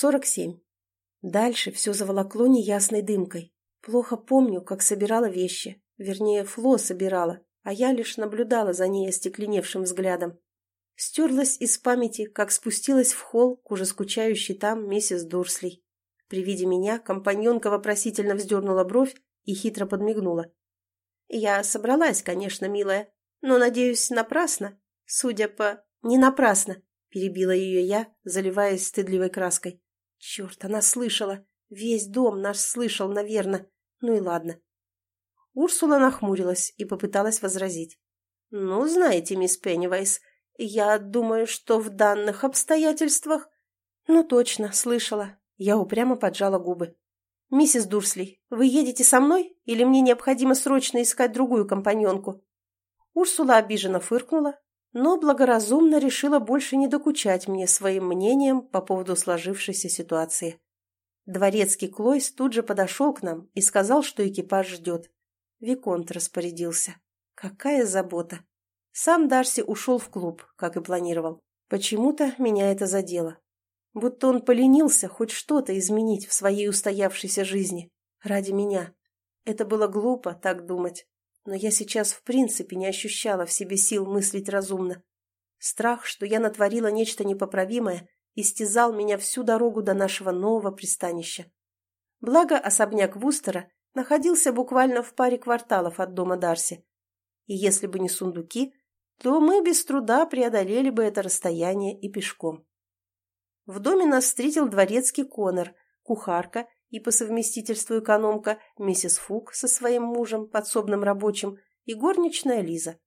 47. Дальше все заволокло неясной дымкой. Плохо помню, как собирала вещи. Вернее, Фло собирала, а я лишь наблюдала за ней остекленевшим взглядом. Стерлась из памяти, как спустилась в холл к уже скучающей там миссис Дурсли. При виде меня компаньонка вопросительно вздернула бровь и хитро подмигнула. «Я собралась, конечно, милая, но, надеюсь, напрасно. Судя по... Не напрасно, перебила ее я, заливаясь стыдливой краской. Черт, она слышала. Весь дом наш слышал, наверное. Ну и ладно. Урсула нахмурилась и попыталась возразить. «Ну, знаете, мисс Пеннивайс, я думаю, что в данных обстоятельствах...» «Ну, точно, слышала». Я упрямо поджала губы. «Миссис Дурсли, вы едете со мной или мне необходимо срочно искать другую компаньонку?» Урсула обиженно фыркнула, но благоразумно решила больше не докучать мне своим мнением по поводу сложившейся ситуации. Дворецкий Клойс тут же подошел к нам и сказал, что экипаж ждет. Виконт распорядился. Какая забота! Сам Дарси ушел в клуб, как и планировал. Почему-то меня это задело. Будто он поленился хоть что-то изменить в своей устоявшейся жизни. Ради меня. Это было глупо так думать но я сейчас в принципе не ощущала в себе сил мыслить разумно. Страх, что я натворила нечто непоправимое, истязал меня всю дорогу до нашего нового пристанища. Благо, особняк Вустера находился буквально в паре кварталов от дома Дарси. И если бы не сундуки, то мы без труда преодолели бы это расстояние и пешком. В доме нас встретил дворецкий Конор, кухарка и по совместительству экономка миссис Фук со своим мужем, подсобным рабочим, и горничная Лиза.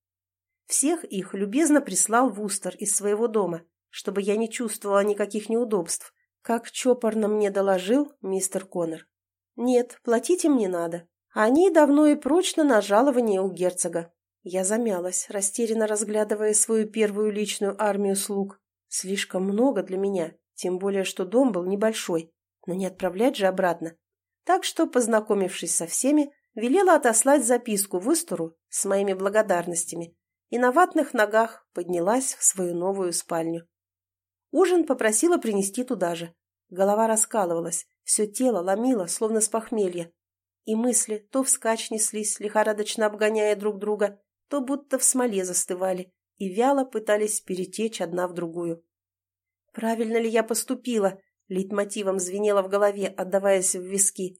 Всех их любезно прислал Вустер из своего дома, чтобы я не чувствовала никаких неудобств, как чопорно мне доложил мистер Коннор. Нет, платить им не надо. Они давно и прочно на жалование у герцога. Я замялась, растерянно разглядывая свою первую личную армию слуг. Слишком много для меня, тем более, что дом был небольшой но не отправлять же обратно. Так что, познакомившись со всеми, велела отослать записку в Истору с моими благодарностями и на ватных ногах поднялась в свою новую спальню. Ужин попросила принести туда же. Голова раскалывалась, все тело ломило, словно с похмелья. И мысли то вскачь неслись, лихорадочно обгоняя друг друга, то будто в смоле застывали и вяло пытались перетечь одна в другую. Правильно ли я поступила, Лейтмотивом звенело в голове, отдаваясь в виски.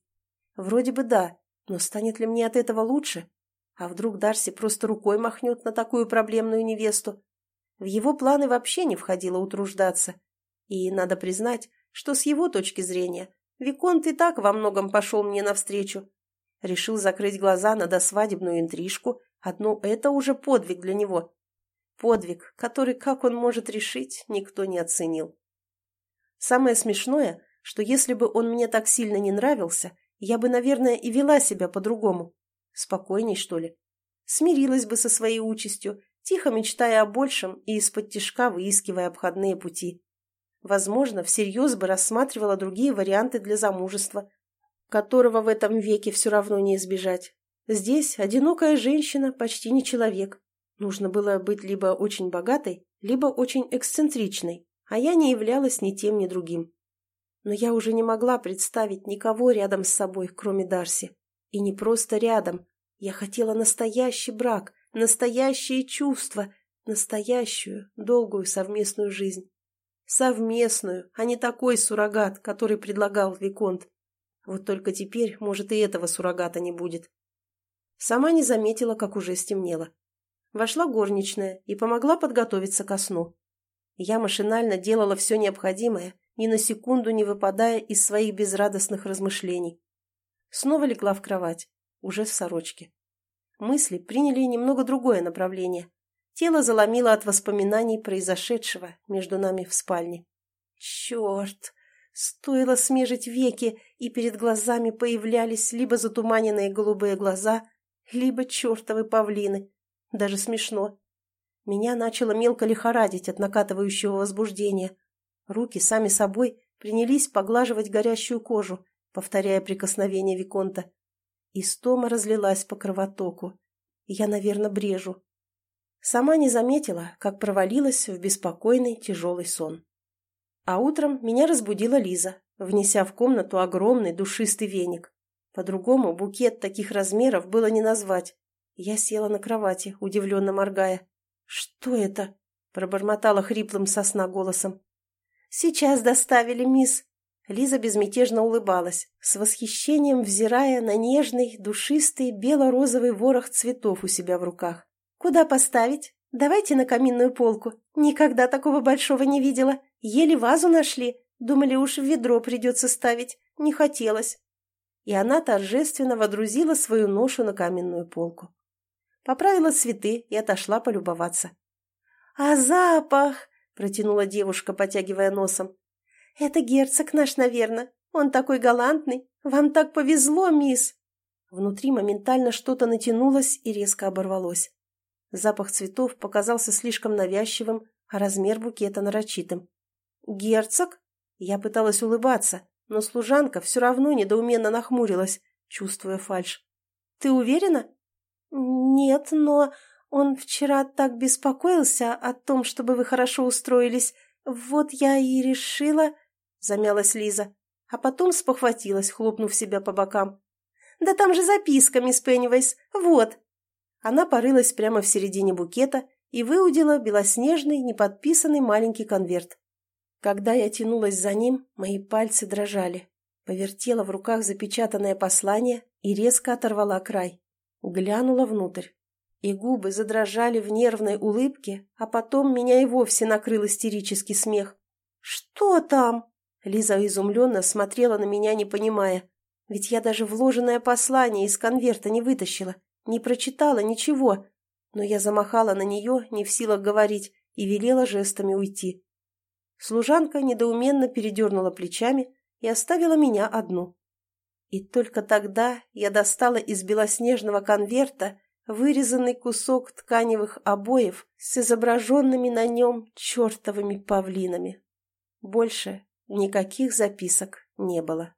Вроде бы да, но станет ли мне от этого лучше? А вдруг Дарси просто рукой махнет на такую проблемную невесту? В его планы вообще не входило утруждаться. И надо признать, что с его точки зрения Виконт и так во многом пошел мне навстречу. Решил закрыть глаза на досвадебную интрижку, одно это уже подвиг для него. Подвиг, который, как он может решить, никто не оценил. Самое смешное, что если бы он мне так сильно не нравился, я бы, наверное, и вела себя по-другому. Спокойней, что ли. Смирилась бы со своей участью, тихо мечтая о большем и из-под тишка выискивая обходные пути. Возможно, всерьез бы рассматривала другие варианты для замужества, которого в этом веке все равно не избежать. Здесь одинокая женщина почти не человек. Нужно было быть либо очень богатой, либо очень эксцентричной, а я не являлась ни тем, ни другим. Но я уже не могла представить никого рядом с собой, кроме Дарси. И не просто рядом. Я хотела настоящий брак, настоящие чувства, настоящую, долгую совместную жизнь. Совместную, а не такой суррогат, который предлагал Виконт. Вот только теперь, может, и этого суррогата не будет. Сама не заметила, как уже стемнело. Вошла горничная и помогла подготовиться ко сну. Я машинально делала все необходимое, ни на секунду не выпадая из своих безрадостных размышлений. Снова легла в кровать, уже в сорочке. Мысли приняли немного другое направление. Тело заломило от воспоминаний произошедшего между нами в спальне. Черт! Стоило смежить веки, и перед глазами появлялись либо затуманенные голубые глаза, либо чертовы павлины. Даже смешно. Меня начало мелко лихорадить от накатывающего возбуждения. Руки сами собой принялись поглаживать горящую кожу, повторяя прикосновение Виконта. Истома разлилась по кровотоку. Я, наверное, брежу. Сама не заметила, как провалилась в беспокойный тяжелый сон. А утром меня разбудила Лиза, внеся в комнату огромный душистый веник. По-другому букет таких размеров было не назвать. Я села на кровати, удивленно моргая. «Что это?» – пробормотала хриплым сосна голосом. «Сейчас доставили, мисс». Лиза безмятежно улыбалась, с восхищением взирая на нежный, душистый, бело-розовый ворох цветов у себя в руках. «Куда поставить? Давайте на каминную полку. Никогда такого большого не видела. Еле вазу нашли. Думали, уж в ведро придется ставить. Не хотелось». И она торжественно водрузила свою ношу на каменную полку. Поправила цветы и отошла полюбоваться. «А запах!» — протянула девушка, потягивая носом. «Это герцог наш, наверное. Он такой галантный. Вам так повезло, мисс!» Внутри моментально что-то натянулось и резко оборвалось. Запах цветов показался слишком навязчивым, а размер букета нарочитым. «Герцог?» Я пыталась улыбаться, но служанка все равно недоуменно нахмурилась, чувствуя фальшь. «Ты уверена?» «Нет, но он вчера так беспокоился о том, чтобы вы хорошо устроились. Вот я и решила...» — замялась Лиза, а потом спохватилась, хлопнув себя по бокам. «Да там же записка, мисс Пеннивайс, вот!» Она порылась прямо в середине букета и выудила белоснежный, неподписанный маленький конверт. Когда я тянулась за ним, мои пальцы дрожали. Повертела в руках запечатанное послание и резко оторвала край. Глянула внутрь. И губы задрожали в нервной улыбке, а потом меня и вовсе накрыл истерический смех. «Что там?» Лиза изумленно смотрела на меня, не понимая. Ведь я даже вложенное послание из конверта не вытащила, не прочитала ничего. Но я замахала на нее, не в силах говорить, и велела жестами уйти. Служанка недоуменно передернула плечами и оставила меня одну. И только тогда я достала из белоснежного конверта вырезанный кусок тканевых обоев с изображенными на нем чертовыми павлинами. Больше никаких записок не было.